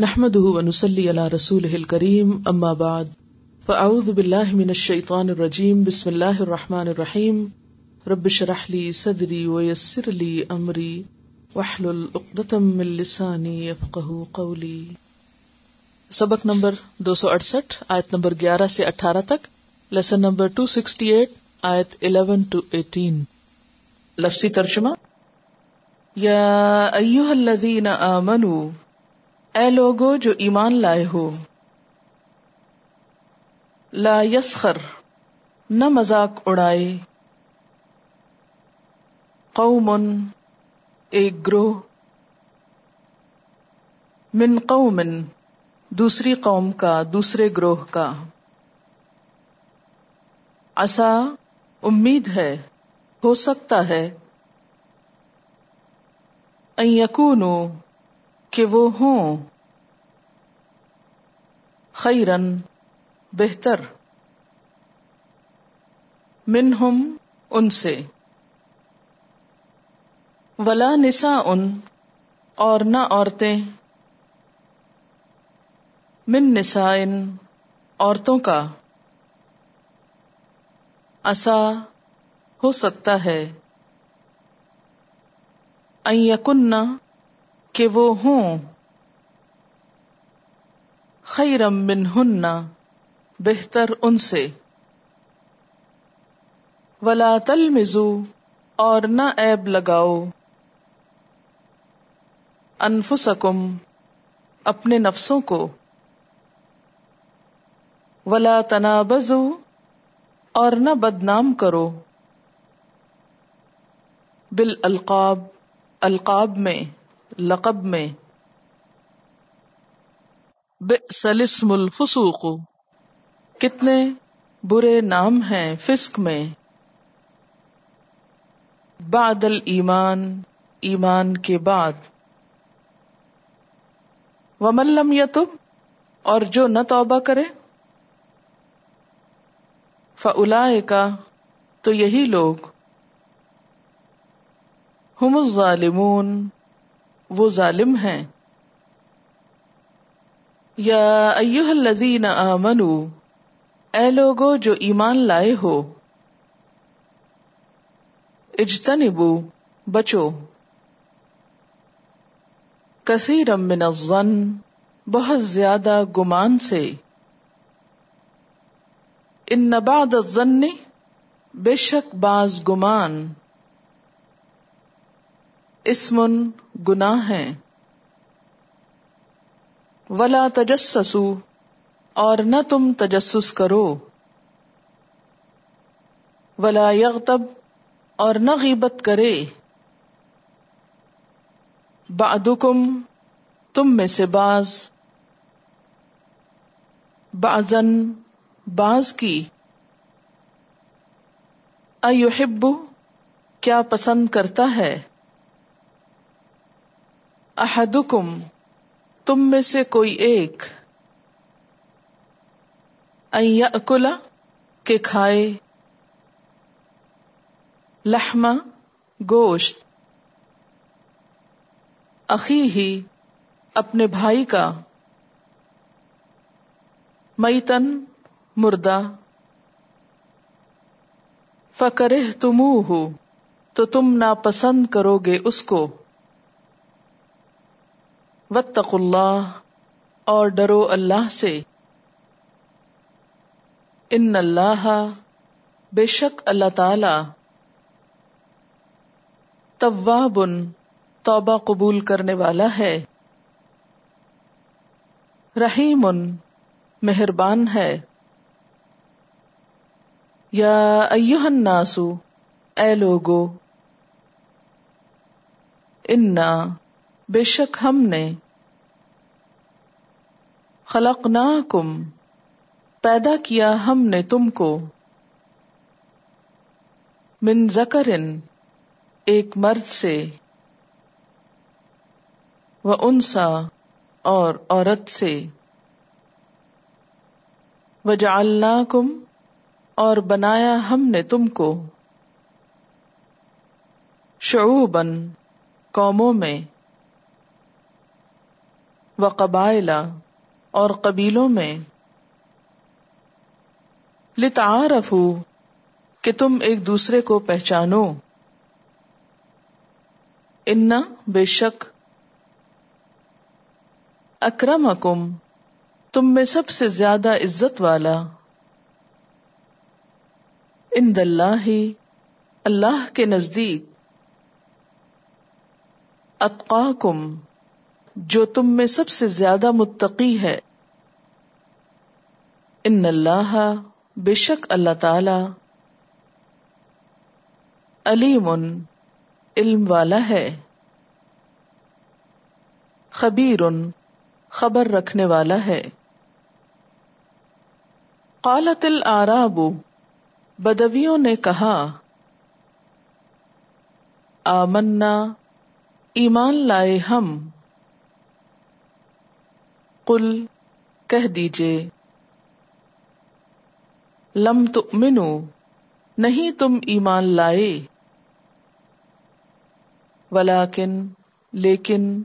نحمده ونسلي على رسوله الكريم، أما بعد، فأعوذ بالله من الشيطان الرجيم، بسم الله الرحمن الرحيم. رب اشرح لي صدري ويسر لي أمري، واحلل عقدة من لساني يفقهوا قولي. سبق نمبر 268 آیت نمبر 11 سے 18 تک لیسن نمبر 268 آیت 11 ٹو 18 لفظی ترجمہ، یا ایوہ الذین آمنوا اے لوگو جو ایمان لائے ہو، لا یسخر، نہ مذاق اڑائے۔ قوم ایک گروہ۔ من قوم دوسری قوم کا، دوسرے گروہ کا۔ ایسا امید ہے، ہو سکتا ہے۔ یقون کہ وہ ہوں۔ خیرن بہتر۔ منہم ان سے۔ ولا نسا ان اور نہ عورتیں۔ من نسا ان عورتوں کا۔ اصا ہو سکتا ہے۔ یقن کہ وہ ہوں۔ خیرم من ہن بہتر ان سے۔ ولا تل مزو اور نہ ایب لگاؤ۔ انفسکم اپنے نفسوں کو۔ ولا تنابزو اور نہ بدنام کرو۔ بال القاب القاب میں۔ لقب میں۔ سلسم الفسوق۔ کتنے برے نام ہیں فسق میں۔ بعد ایمان ایمان کے بعد۔ وملم یتب، اور جو نہ توبہ کرے۔ فلا کا تو یہی لوگ۔ ہم الظالمون۔ وہ ظالم ہیں۔ یا ایوہ الذین آمنو، اے لوگو جو ایمان لائے ہو، اجتنبو، بچو۔ کثیرم من الظن، بہت زیادہ گمان سے۔ ان بعد الظن، بے شک باز گمان۔ اسمن گناہ ہے ولا تجسسو، اور نہ تم تجسس کرو۔ ولا یغتب، اور نہ غیبت کرے۔ بعدکم تم میں سے باز بعضن باز کی۔ ایحب، کیا پسند کرتا ہے؟ احدکم، تم میں سے کوئی ایک۔ اکلا کے کھائے۔ لہما گوشت۔ اخی ہی اپنے بھائی کا۔ میتن، مردہ۔ فکرے تمو ہو تو تم ناپسند کرو گے اس کو۔ وتق اللہ اور ڈرو اللہ سے۔ ان اللہ بے شک اللہ تعالی طواب توبہ قبول کرنے والا ہے۔ رحیم مہربان ہے۔ یا ایوہ الناس، اے لوگو، انا بے شک ہم نے خلق کم پیدا کیا ہم نے تم کو۔ من زکرن ایک مرد سے۔ وہ انسا، اور عورت سے۔ وجعلنا کم اور بنایا ہم نے تم کو۔ شعوبن قوموں میں۔ و قبائلہ اور قبیلوں میں۔ لتعارف کہ تم ایک دوسرے کو پہچانو۔ انا بے شک اکرم اکم تم میں سب سے زیادہ عزت والا۔ ان اللہ اللہ کے نزدیک۔ اتقاکم جو تم میں سب سے زیادہ متقی ہے۔ ان اللہ، بے شک اللہ تعالی علیم علم والا ہے۔ خبیر خبر رکھنے والا ہے۔ قالت العراب، بدویوں نے کہا، آمنا، ایمان لائے ہم۔ قل، کہہ دیجیے، لم تؤمنو نہیں تم ایمان لائے، ولیکن، لیکن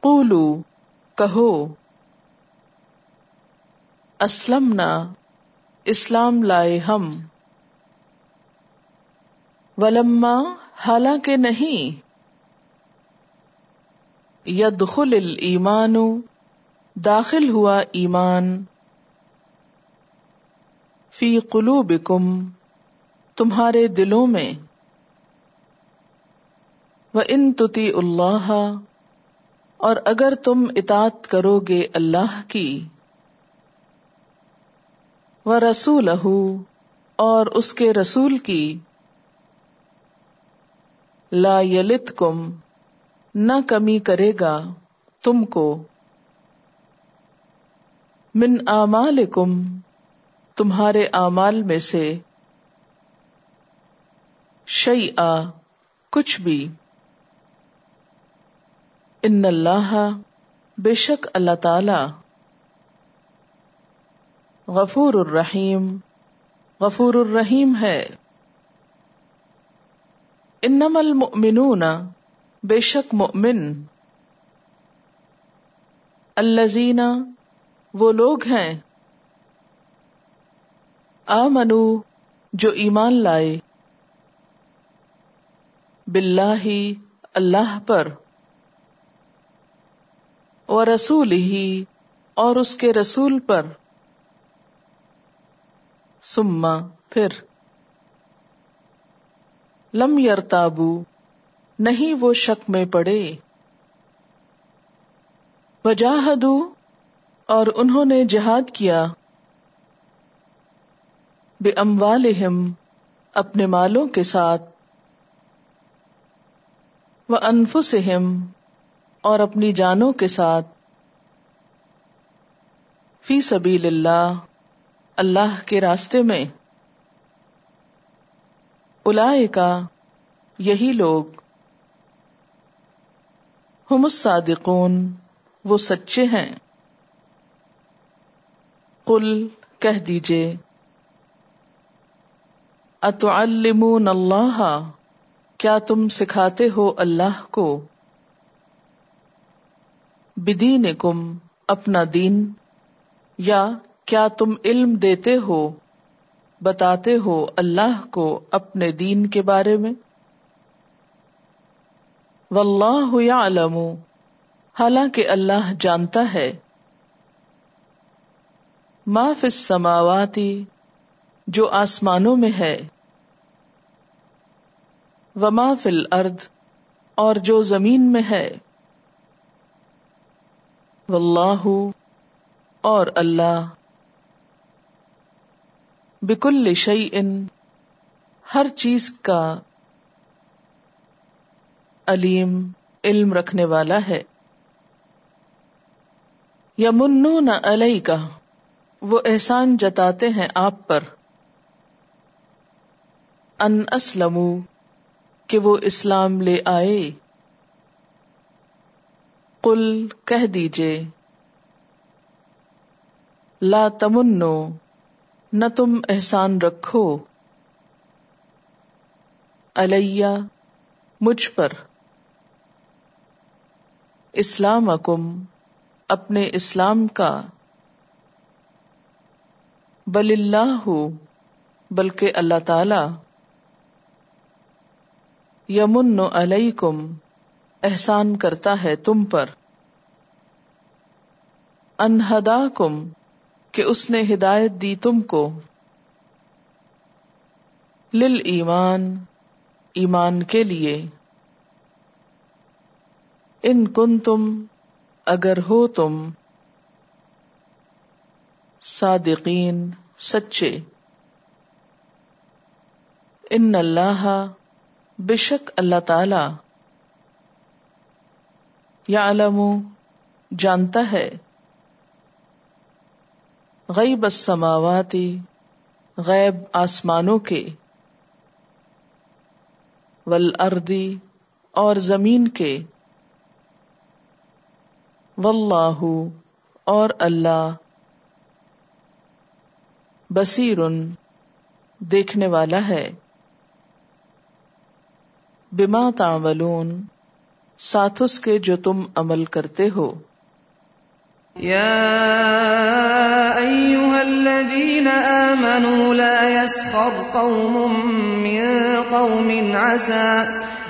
قولو کہو، اسلمنا، اسلام لائے ہم، ولما، حالانکہ نہیں یدخل الایمان، داخل ہوا ایمان. فی قلوبکم، تمہارے دلوں میں. وہ ان تتی اللہ اور اگر تم اطاعت کرو گے اللہ کی. وہ رسول اور اس کے رسول کی. لا یلت کم نہ کمی کرے گا تم کو۔ من آمالکم تمہارے اعمال میں سے شعی آ کچھ بھی۔ ان اللہ، بے شک اللہ تعالی غفور الرحیم غفور الرحیم ہے۔ انم المؤمنون بے شک مؤمن الزین وہ لوگ ہیں آ منو جو ایمان لائے باللہ اللہ پر اور رسول ہی اور اس کے رسول پر سما پھر لم یرتابو نہیں وہ شک میں پڑے۔ وجاہدو، اور انہوں نے جہاد کیا۔ بے اموالہم اپنے مالوں کے ساتھ۔ وہ انفسہم اور اپنی جانوں کے ساتھ۔ فی سبیل اللہ اللہ کے راستے میں۔ الائے کا یہی لوگ۔ ہم الصادقون، وہ سچے ہیں۔ قل، کہہ دیجیے۔ اتعلمون اللہ، کیا تم سکھاتے ہو اللہ کو؟ بدینکم، اپنا دین۔ یا، کیا تم علم دیتے ہو، بتاتے ہو اللہ کو اپنے دین کے بارے میں؟ واللہ یعلم، حالانکہ اللہ جانتا ہے۔ ما فی السماواتی جو آسمانوں میں ہے۔ وما فل ارد اور جو زمین میں ہے۔ واللہ، اور اللہ۔ بکل شعی ان ہر چیز کا علیم علم رکھنے والا ہے۔ یا منو نہ علیہ کا وہ احسان جتاتے ہیں آپ پر۔ ان اسلم کہ وہ اسلام لے آئے۔ قل، کہہ دیجیے۔ لا تمنو، نہ تم احسان رکھو۔ علیہ، مجھ پر۔ اسلام اکم اپنے اسلام کا۔ بل اللہ ہو بلکہ اللہ تعالی۔ یمن علیکم، احسان کرتا ہے تم پر۔ انہدا کم کہ اس نے ہدایت دی تم کو۔ لل ایمان ایمان کے لیے۔ ان کن تم اگر ہو تم صادقین، سچے۔ ان اللہ بشک اللہ تعالی یا علم جانتا ہے۔ غیب السماواتی غیب آسمانوں کے۔ ولردی اور زمین کے۔ واللہ اور اللہ بصیر دیکھنے والا ہے۔ بما تعملون، ساتھ اس کے جو تم عمل کرتے ہو۔ یا ایوہا الذین آمنوا لا يسخر قوم من قوم عسى